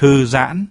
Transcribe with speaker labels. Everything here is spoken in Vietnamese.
Speaker 1: thư giãn.